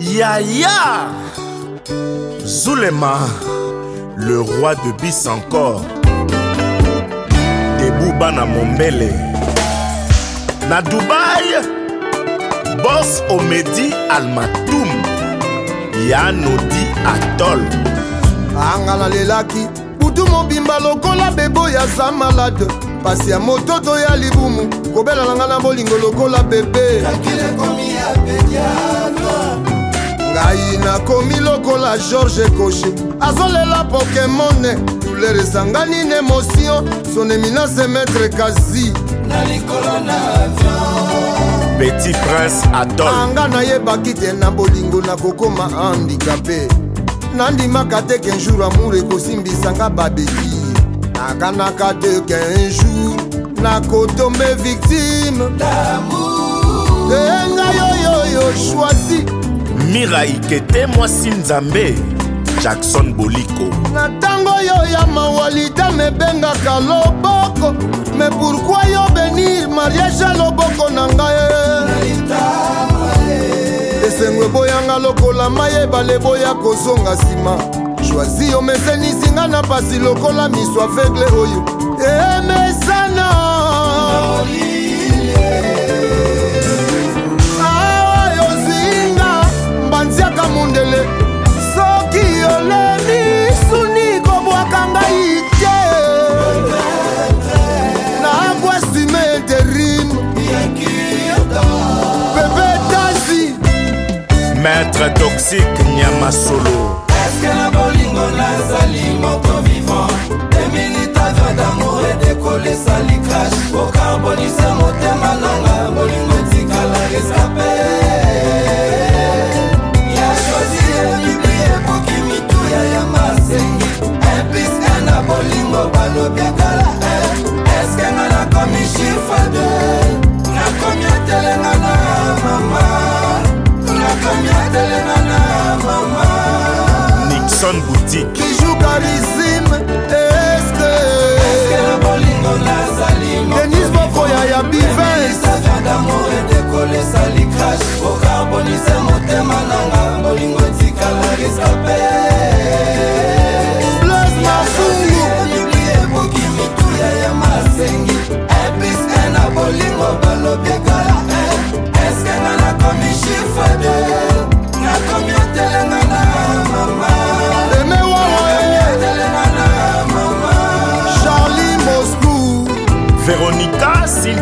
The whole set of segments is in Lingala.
Yaya Zulema, le roi de bis encore. Debouba na Mombele. Na Dubaï, boss Omedi Almatoum. Yanodi Atol. Angalalelaki, Boudou mobimba lokola bebo ya za malade. pasi ya mototo ya libumu kobelana ngai na bolingo lokola bebe ngai nakomi lokola george koshe azolela pokemone tuler esangani na emotio sonemi na semetre kasi na likolo na avion petit prince adolanga nayebaki te na bolingo nakokóma handikape nandimaka te kenjour amour ekosimbisanga babeki nakanaka te qu'un jour nakotombe victime engai oyo oyo shwazi miraikete mwasi nzambe jackson boliko na ntango oyo ya mawalida mebengaka loboko me pourkui yo benir mariage ya loboko na ngai eza lokola mai ebale boya kozonga nsima shwazi yo mesenisi nga na pasi lokola miso avegle oyo oh emesana eh, awa ah, yozinga mbanziaka mondele ultratoxique nyama solo eske na bolingo nazali moto vivant demilita vadamour edekolesa likrash kokarbonise moto Boutique. Qui joue Galizé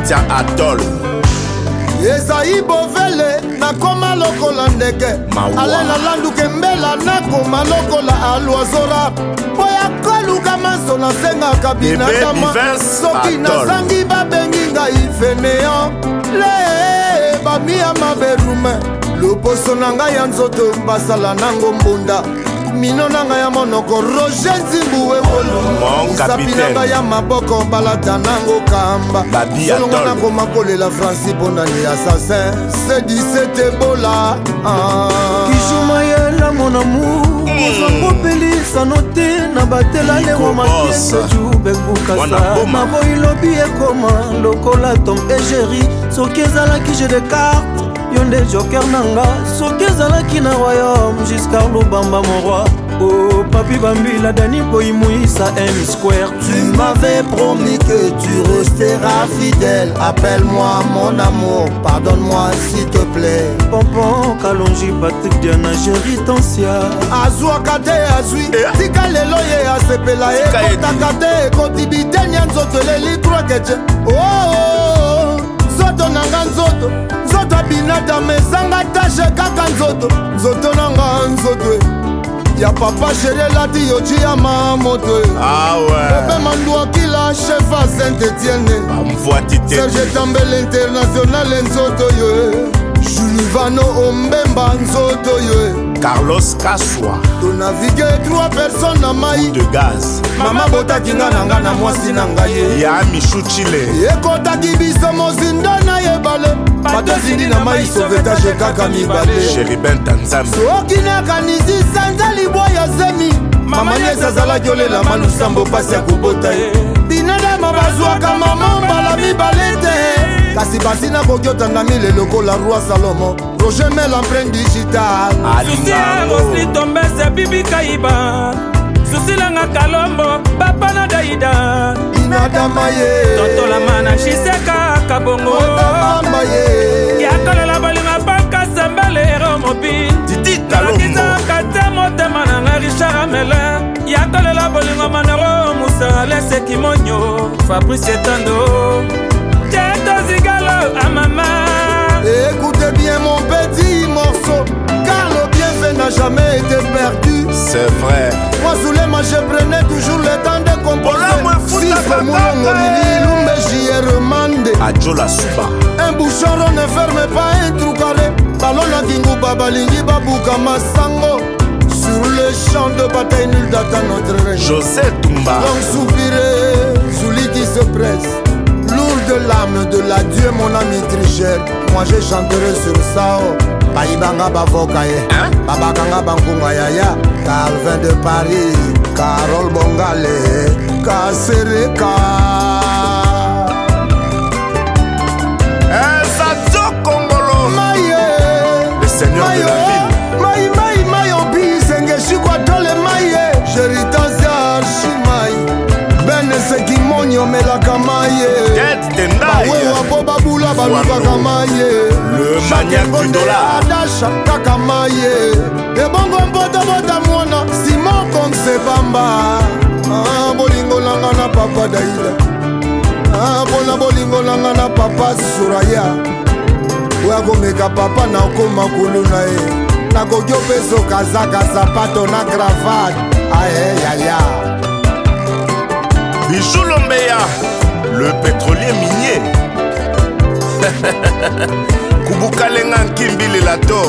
katya atol ezai bovele nakoma lokola ndeke alela landuke mbela nakoma lokola alwazora mpo ya koluka manso nasengaka binatama soki nazangi babengi ngai fenean le bami ya maberume loposo na ngai ya nzoto basala nango mbunda mino na ngai ya monoko roge nzimbu ewoloisapinanga ya maboko balata nango kamba solongo nakoma kolela franci mpondani assassin sediset ebola ah. kijumayela mon amour hmm. ozangopelisa te na batela lengo makiesejubekukasa naboilobi ekoma lokola tom egeri soki ezalaki je de carte yo nde joker na nga soki ezalaki na royaume jusqu'ar lobamba moroi Oh papi Bambila Dani Boimouissa M Square Tu m'avais promis que tu resteras fidèle Appelle-moi mon amour, pardonne-moi s'il te plaît Pompon, Kalonji, Patrick Diana, Jerry Tansia Azwa kate azwi, tika lelo ye asepela ye Kota kate, koti bitenya nzotele litrwa keche Oh oh, oh. nzoto na nga nzoto nzoto abinata mesanga tashe kaka nzoto nzoto na nga nzoto e. ya papa sheri elati yoji ya mamoto e. ah opema ndwakila chef a saint etienne e. serge tambele international nzoto yo julivano ombemba nzoto yo carlos kaswa tonavige 3 personne na mai de gaz mama botaki nga na nga na mwasi na ngai ye ya mishuchile ekotaki biso mozindo na ebale bato ezindi na mai sovetage kaka mibale sheriben tanzambe soki nakanisi sanza libwa ya zemi mama nyesi azalaki olela malusambo mpasi ya kobota ye binadama bazwaka mama mbala mibale te kasi basi nakoki otangami lelokola roi salomo roger mel empreinte digital susi tombese bibi kaiba susi nanga kalombo bapana daida inadamaye totolama na shiseka kabongo yakalela bolinga mpaka sembelero mobile tolakisaka te motema nanga richard amela yakalela bolingo manero musa lesekimonio fabrice tando ajo la suba un boucharo ne ferme pas un trou carré balo na kinguba balingi babuka masango sur le champ de bataille nul data notre reine josé tumba donc soupiré souli qui se presse lourd de l'âme de la dieu mon ami tricheur moi je chanterai sur ça oh. bayibanga bavoka ye eh. babakanga bankunga yaya calvin de paris carol bongale kasereka alukaka maye chakekoteadasha kaka maye ebongo mpota bota mwana simon konse bamba ah, bolingo nanga na papa daida ah, mpona bolingo nanga na papa suraya oyo akomeka papa na okoma kulu na ye nakoki opeso kazaka sapato na gravate ayeyaya bijulombeya le pétrolier minier kubukalenga nkimbilela to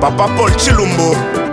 papa paul chilumbo